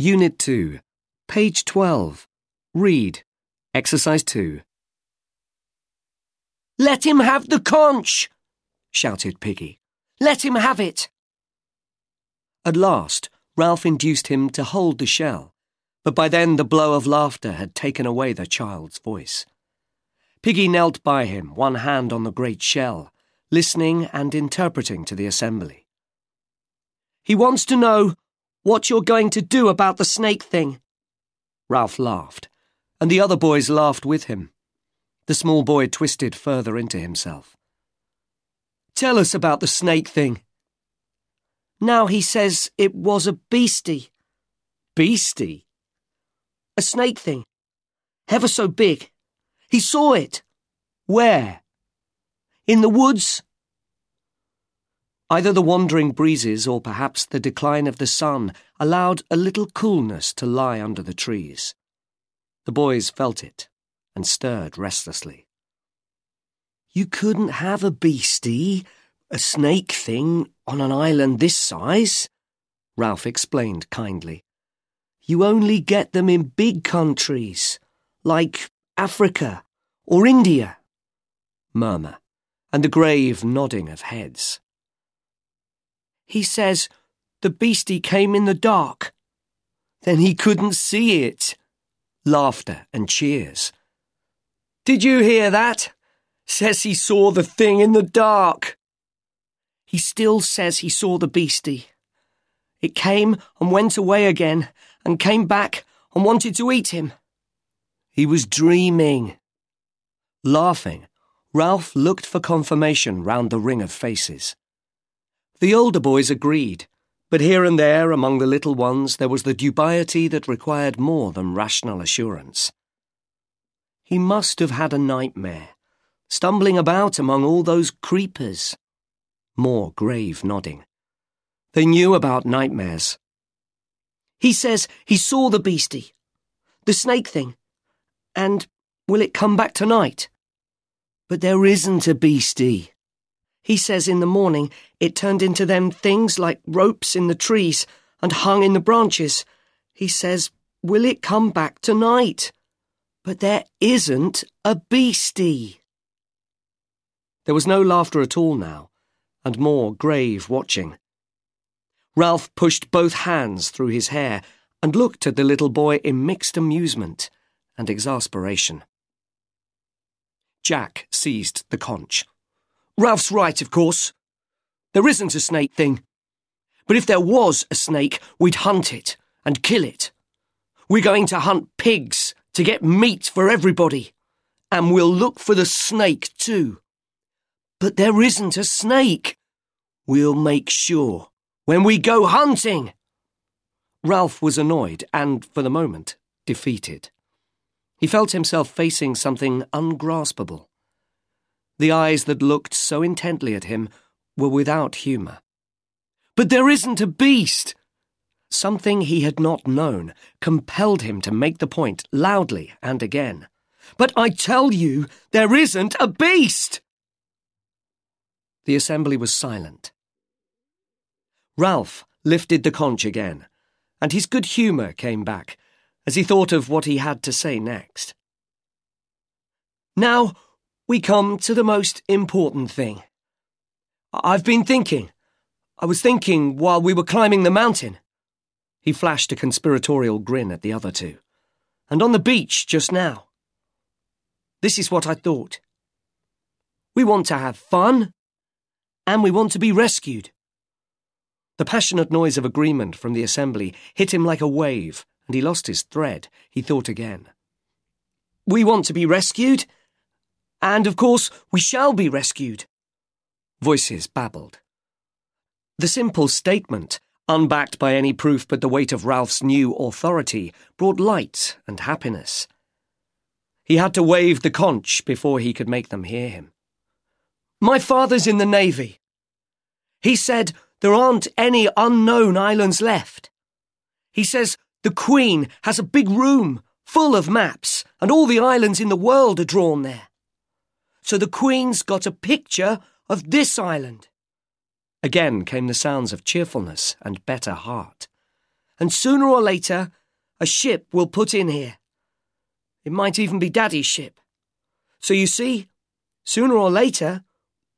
Unit 2, page 12. Read. Exercise 2. Let him have the conch! shouted Piggy. Let him have it! At last, Ralph induced him to hold the shell, but by then the blow of laughter had taken away the child's voice. Piggy knelt by him, one hand on the great shell, listening and interpreting to the assembly. He wants to know what you're going to do about the snake thing. Ralph laughed, and the other boys laughed with him. The small boy twisted further into himself. Tell us about the snake thing. Now he says it was a beastie. Beastie? A snake thing. Ever so big. He saw it. Where? In the woods. Either the wandering breezes or perhaps the decline of the sun allowed a little coolness to lie under the trees. The boys felt it and stirred restlessly. You couldn't have a beastie, a snake thing, on an island this size, Ralph explained kindly. You only get them in big countries, like Africa or India. Murmur, and the grave nodding of heads. He says the beastie came in the dark. Then he couldn't see it. Laughter and cheers. Did you hear that? Says he saw the thing in the dark. He still says he saw the beastie. It came and went away again, and came back and wanted to eat him. He was dreaming. Laughing, Ralph looked for confirmation round the ring of faces. The older boys agreed, but here and there among the little ones there was the dubiety that required more than rational assurance. He must have had a nightmare, stumbling about among all those creepers. More grave nodding. They knew about nightmares. He says he saw the beastie, the snake thing, and will it come back tonight? But there isn't a beastie. He says in the morning it turned into them things like ropes in the trees and hung in the branches. He says, Will it come back tonight? But there isn't a beastie. There was no laughter at all now, and more grave watching. Ralph pushed both hands through his hair and looked at the little boy in mixed amusement and exasperation. Jack seized the conch. Ralph's right, of course. There isn't a snake thing. But if there was a snake, we'd hunt it and kill it. We're going to hunt pigs to get meat for everybody. And we'll look for the snake, too. But there isn't a snake. We'll make sure when we go hunting. Ralph was annoyed and, for the moment, defeated. He felt himself facing something ungraspable. The eyes that looked so intently at him were without humour. But there isn't a beast! Something he had not known compelled him to make the point loudly and again. But I tell you, there isn't a beast! The assembly was silent. Ralph lifted the conch again, and his good humour came back as he thought of what he had to say next. Now we come to the most important thing. I've been thinking. I was thinking while we were climbing the mountain. He flashed a conspiratorial grin at the other two. And on the beach just now. This is what I thought. We want to have fun, and we want to be rescued. The passionate noise of agreement from the assembly hit him like a wave, and he lost his thread. He thought again. We want to be rescued, and of course we shall be rescued. Voices babbled. The simple statement, unbacked by any proof but the weight of Ralph's new authority, brought light and happiness. He had to wave the conch before he could make them hear him. My father's in the Navy. He said there aren't any unknown islands left. He says the Queen has a big room full of maps, and all the islands in the world are drawn there. So the Queen's got a picture of this island. Again came the sounds of cheerfulness and better heart, and sooner or later, a ship will put in here. It might even be Daddy's ship. So you see, sooner or later,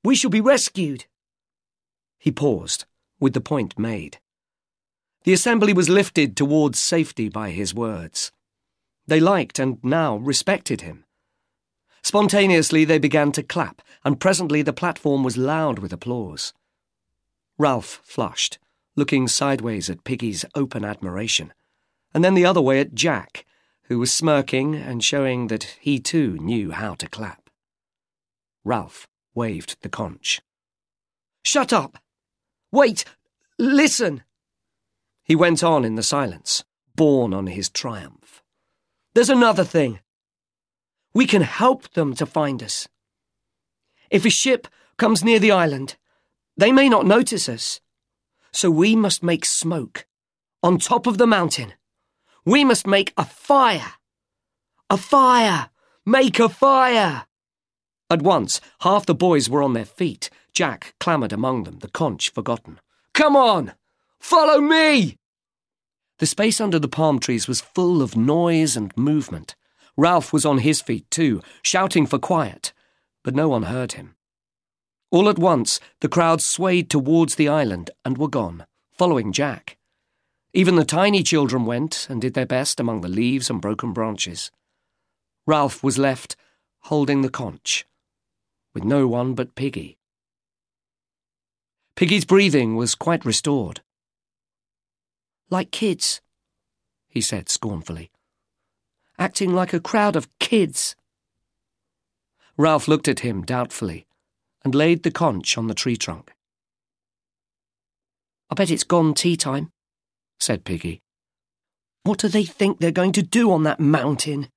we shall be rescued. He paused, with the point made. The assembly was lifted towards safety by his words. They liked and now respected him. Spontaneously they began to clap, and presently the platform was loud with applause. Ralph flushed, looking sideways at Piggy's open admiration, and then the other way at Jack, who was smirking and showing that he too knew how to clap. Ralph waved the conch. Shut up! Wait! Listen! He went on in the silence, borne on his triumph. There's another thing. We can help them to find us. If a ship comes near the island, they may not notice us. So we must make smoke on top of the mountain. We must make a fire. A fire! Make a fire! At once, half the boys were on their feet. Jack clamoured among them, the conch forgotten. Come on! Follow me! The space under the palm trees was full of noise and movement. Ralph was on his feet too, shouting for quiet, but no one heard him. All at once, the crowd swayed towards the island and were gone, following Jack. Even the tiny children went and did their best among the leaves and broken branches. Ralph was left holding the conch, with no one but Piggy. Piggy's breathing was quite restored. Like kids, he said scornfully. Acting like a crowd of kids. Ralph looked at him doubtfully and laid the conch on the tree trunk. I bet it's gone tea time, said Piggy. What do they think they're going to do on that mountain?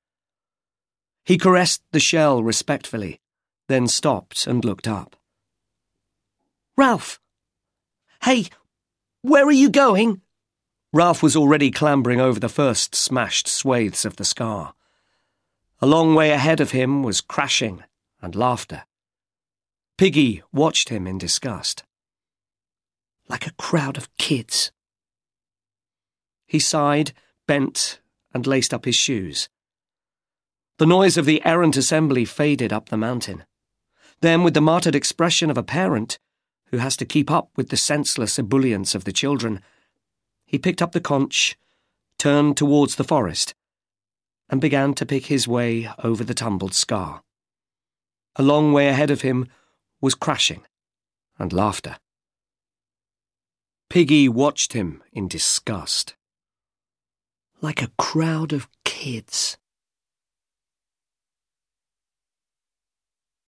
He caressed the shell respectfully, then stopped and looked up. Ralph! Hey, where are you going? Ralph was already clambering over the first smashed swathes of the scar. A long way ahead of him was crashing and laughter. Piggy watched him in disgust. Like a crowd of kids. He sighed, bent, and laced up his shoes. The noise of the errant assembly faded up the mountain. Then, with the martyred expression of a parent who has to keep up with the senseless ebullience of the children, he picked up the conch, turned towards the forest, and began to pick his way over the tumbled scar. A long way ahead of him was crashing and laughter. Piggy watched him in disgust. Like a crowd of kids.